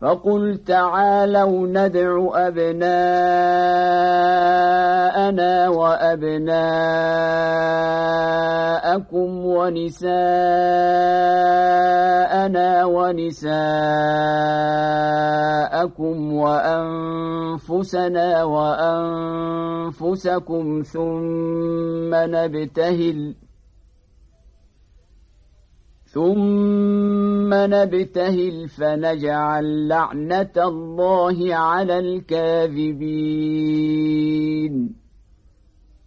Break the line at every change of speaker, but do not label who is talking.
فقل تعالوا ندع أبناءنا وأبناءكم ونساءنا ونساءكم وأنفسنا وأنفسكم ثم نبتهل ثم نبتهل فنجعل لعنة الله على الكاذبين